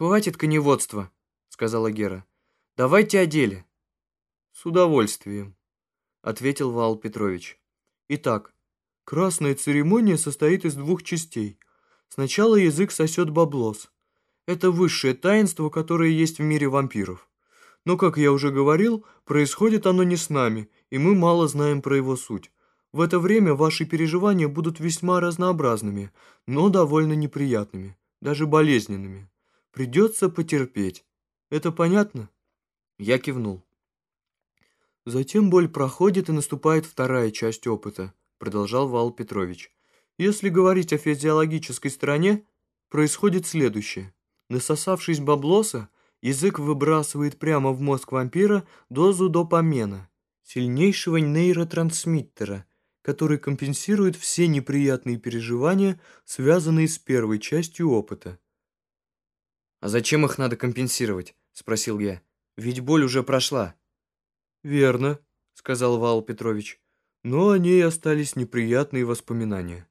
«Хватит коневодства», — сказала Гера. «Давайте о деле». «С удовольствием», — ответил Вал Петрович. «Итак, красная церемония состоит из двух частей. Сначала язык сосет баблос. Это высшее таинство, которое есть в мире вампиров. Но, как я уже говорил, происходит оно не с нами, и мы мало знаем про его суть. В это время ваши переживания будут весьма разнообразными, но довольно неприятными, даже болезненными. Придется потерпеть. Это понятно?» Я кивнул. Затем боль проходит и наступает вторая часть опыта, продолжал Вал Петрович. Если говорить о физиологической стороне, происходит следующее. Насосавшись баблоса, язык выбрасывает прямо в мозг вампира дозу допамена, сильнейшего нейротрансмиттера, который компенсирует все неприятные переживания, связанные с первой частью опыта. «А зачем их надо компенсировать?» – спросил я. «Ведь боль уже прошла». «Верно», — сказал Вал Петрович. «Но о ней остались неприятные воспоминания.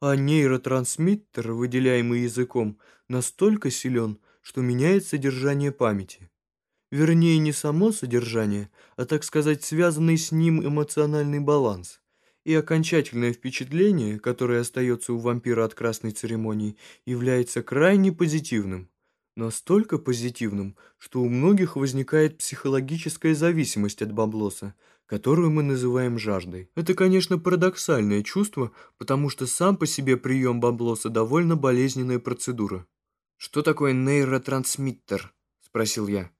А нейротрансмиттер, выделяемый языком, настолько силен, что меняет содержание памяти. Вернее, не само содержание, а, так сказать, связанный с ним эмоциональный баланс. И окончательное впечатление, которое остается у вампира от красной церемонии, является крайне позитивным. Настолько позитивным, что у многих возникает психологическая зависимость от баблоса, которую мы называем жаждой. Это, конечно, парадоксальное чувство, потому что сам по себе прием баблоса довольно болезненная процедура. «Что такое нейротрансмиттер?» – спросил я.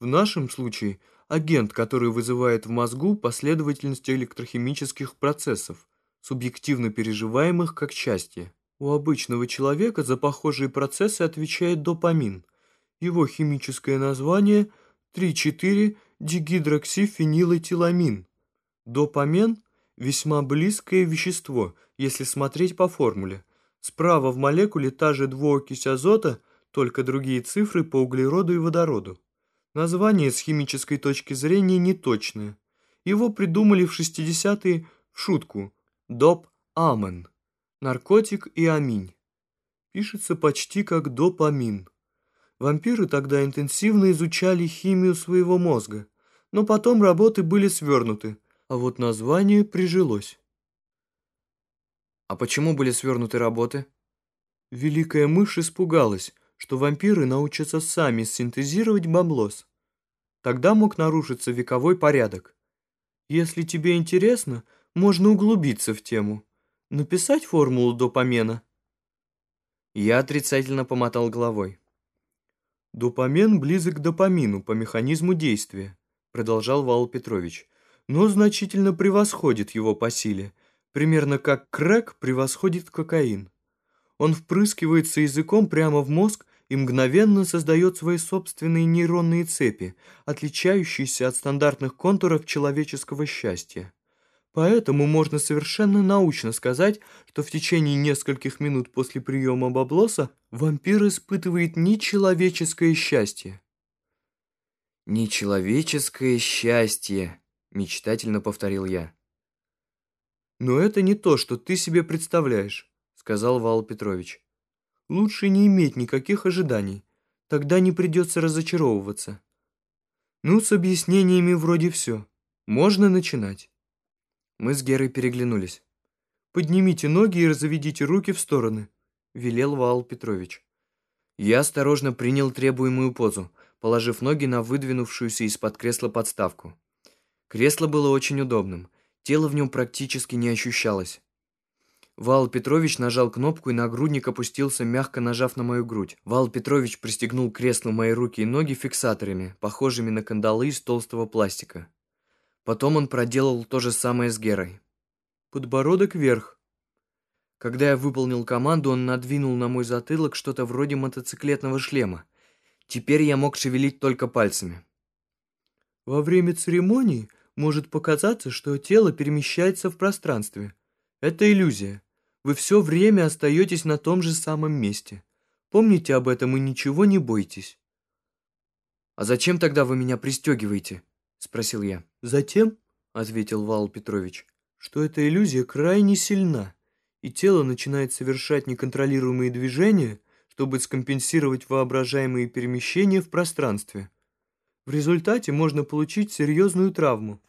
В нашем случае агент, который вызывает в мозгу последовательность электрохимических процессов, субъективно переживаемых как счастье. У обычного человека за похожие процессы отвечает допамин. Его химическое название 3,4-дигидроксифенилэтиламин. Допамин – весьма близкое вещество, если смотреть по формуле. Справа в молекуле та же двуокись азота, только другие цифры по углероду и водороду. Название с химической точки зрения неточное. Его придумали в 60-е в шутку – доп-амен наркотик и аминь. Пишется почти как допамин. Вампиры тогда интенсивно изучали химию своего мозга, но потом работы были свернуты, а вот название прижилось. А почему были свернуты работы? Великая мышь испугалась, что вампиры научатся сами синтезировать баблос. Тогда мог нарушиться вековой порядок. Если тебе интересно, можно углубиться в тему написать формулу допамена?» Я отрицательно помотал головой. «Допамен близок к допамину по механизму действия», продолжал Вал Петрович, «но значительно превосходит его по силе, примерно как крэк превосходит кокаин. Он впрыскивается языком прямо в мозг и мгновенно создает свои собственные нейронные цепи, отличающиеся от стандартных контуров человеческого счастья. Поэтому можно совершенно научно сказать, что в течение нескольких минут после приема баблоса вампир испытывает нечеловеческое счастье. «Нечеловеческое счастье», — мечтательно повторил я. «Но это не то, что ты себе представляешь», — сказал Вал Петрович. «Лучше не иметь никаких ожиданий, тогда не придется разочаровываться. Ну, с объяснениями вроде все. Можно начинать». Мы с Герой переглянулись. «Поднимите ноги и разведите руки в стороны», — велел Ваал Петрович. Я осторожно принял требуемую позу, положив ноги на выдвинувшуюся из-под кресла подставку. Кресло было очень удобным, тело в нем практически не ощущалось. Вал Петрович нажал кнопку, и нагрудник опустился, мягко нажав на мою грудь. Вал Петрович пристегнул к креслу мои руки и ноги фиксаторами, похожими на кандалы из толстого пластика. Потом он проделал то же самое с Герой. Подбородок вверх. Когда я выполнил команду, он надвинул на мой затылок что-то вроде мотоциклетного шлема. Теперь я мог шевелить только пальцами. Во время церемонии может показаться, что тело перемещается в пространстве. Это иллюзия. Вы все время остаетесь на том же самом месте. Помните об этом и ничего не бойтесь. «А зачем тогда вы меня пристегиваете?» – спросил я. Затем, ответил Вал Петрович, что эта иллюзия крайне сильна, и тело начинает совершать неконтролируемые движения, чтобы скомпенсировать воображаемые перемещения в пространстве. В результате можно получить серьезную травму.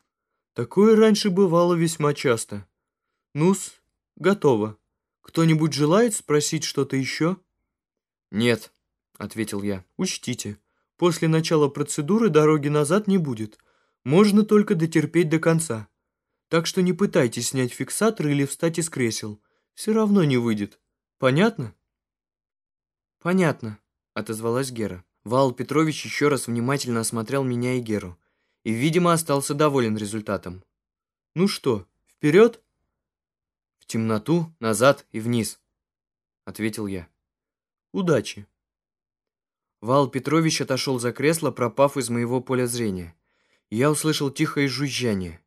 Такое раньше бывало весьма часто. Нус, готово. Кто-нибудь желает спросить что-то еще? «Нет», — ответил я. «Учтите, после начала процедуры дороги назад не будет. Можно только дотерпеть до конца. Так что не пытайтесь снять фиксатор или встать из кресел. Все равно не выйдет. Понятно?» «Понятно», — отозвалась Гера. Вал Петрович еще раз внимательно осмотрел меня и Геру и, видимо, остался доволен результатом. «Ну что, вперед?» «В темноту, назад и вниз», — ответил я. «Удачи». Вал Петрович отошел за кресло, пропав из моего поля зрения. Я услышал тихое жужжание.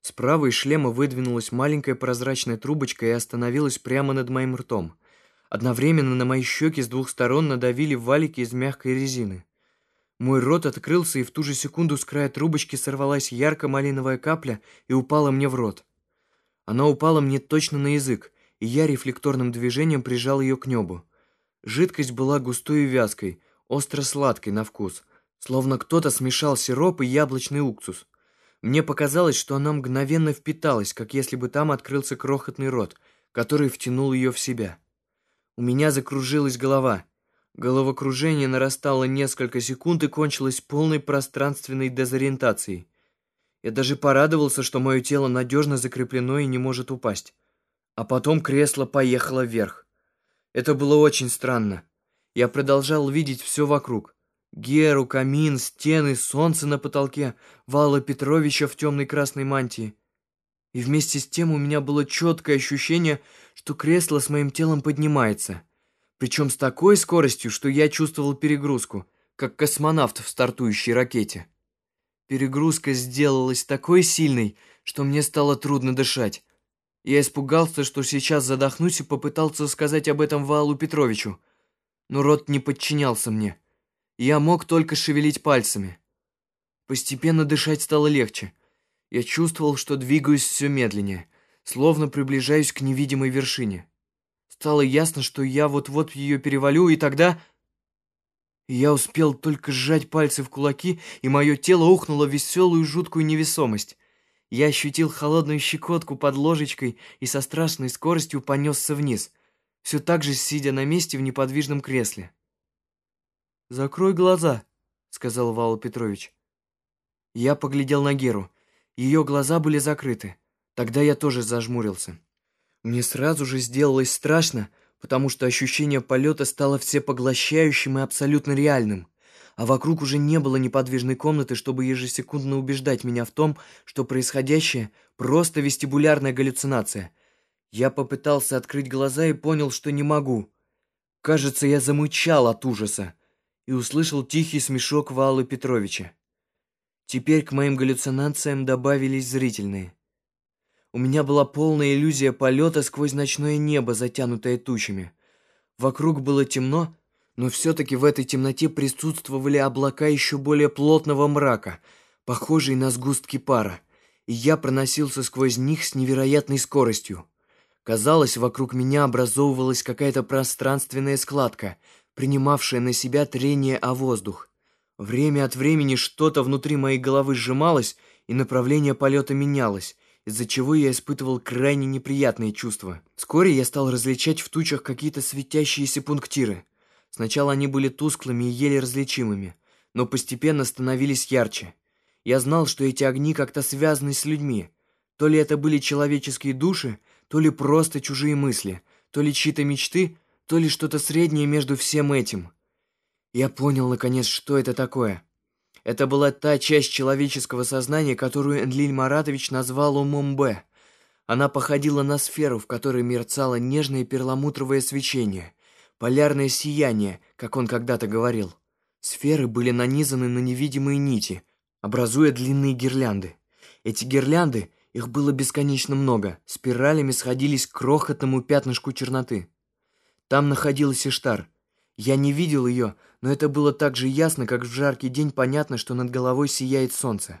Справа из шлема выдвинулась маленькая прозрачная трубочка и остановилась прямо над моим ртом. Одновременно на мои щеки с двух сторон надавили валики из мягкой резины. Мой рот открылся, и в ту же секунду с края трубочки сорвалась ярко-малиновая капля и упала мне в рот. Она упала мне точно на язык, и я рефлекторным движением прижал ее к небу. Жидкость была густой и вязкой, остро-сладкой на вкус, словно кто-то смешал сироп и яблочный уксус. Мне показалось, что она мгновенно впиталась, как если бы там открылся крохотный рот, который втянул ее в себя. У меня закружилась голова. Головокружение нарастало несколько секунд и кончилось полной пространственной дезориентацией. Я даже порадовался, что мое тело надежно закреплено и не может упасть. А потом кресло поехало вверх. Это было очень странно. Я продолжал видеть все вокруг. Геру, камин, стены, солнце на потолке, Вала Петровича в темной красной мантии. И вместе с тем у меня было четкое ощущение, что кресло с моим телом поднимается. Причем с такой скоростью, что я чувствовал перегрузку, как космонавт в стартующей ракете. Перегрузка сделалась такой сильной, что мне стало трудно дышать. Я испугался, что сейчас задохнусь и попытался сказать об этом Валу Петровичу. Но рот не подчинялся мне. Я мог только шевелить пальцами. Постепенно дышать стало легче. Я чувствовал, что двигаюсь все медленнее, словно приближаюсь к невидимой вершине. Стало ясно, что я вот-вот ее перевалю, и тогда... Я успел только сжать пальцы в кулаки, и мое тело ухнуло в веселую жуткую невесомость. Я ощутил холодную щекотку под ложечкой и со страшной скоростью понесся вниз, все так же сидя на месте в неподвижном кресле. «Закрой глаза», — сказал Вала Петрович. Я поглядел на Геру. Ее глаза были закрыты. Тогда я тоже зажмурился. Мне сразу же сделалось страшно, потому что ощущение полета стало всепоглощающим и абсолютно реальным. А вокруг уже не было неподвижной комнаты, чтобы ежесекундно убеждать меня в том, что происходящее — просто вестибулярная галлюцинация. Я попытался открыть глаза и понял, что не могу. Кажется, я замычал от ужаса и услышал тихий смешок Валы Петровича. Теперь к моим галлюцинациям добавились зрительные. У меня была полная иллюзия полета сквозь ночное небо, затянутое тучами. Вокруг было темно, но все-таки в этой темноте присутствовали облака еще более плотного мрака, похожие на сгустки пара, и я проносился сквозь них с невероятной скоростью. Казалось, вокруг меня образовывалась какая-то пространственная складка, принимавшая на себя трение о воздух. Время от времени что-то внутри моей головы сжималось, и направление полета менялось, из-за чего я испытывал крайне неприятные чувства. Вскоре я стал различать в тучах какие-то светящиеся пунктиры. Сначала они были тусклыми и еле различимыми, но постепенно становились ярче. Я знал, что эти огни как-то связаны с людьми. То ли это были человеческие души, то ли просто чужие мысли, то ли чьи-то мечты, то ли что-то среднее между всем этим. Я понял, наконец, что это такое. Это была та часть человеческого сознания, которую Энлиль Маратович назвал умом Б. Она походила на сферу, в которой мерцало нежное перламутровое свечение, полярное сияние, как он когда-то говорил. Сферы были нанизаны на невидимые нити, образуя длинные гирлянды. Эти гирлянды, их было бесконечно много, спиралями сходились к крохотному пятнышку черноты. Там находилась Иштар — я не видел ее, но это было так же ясно, как в жаркий день понятно, что над головой сияет солнце.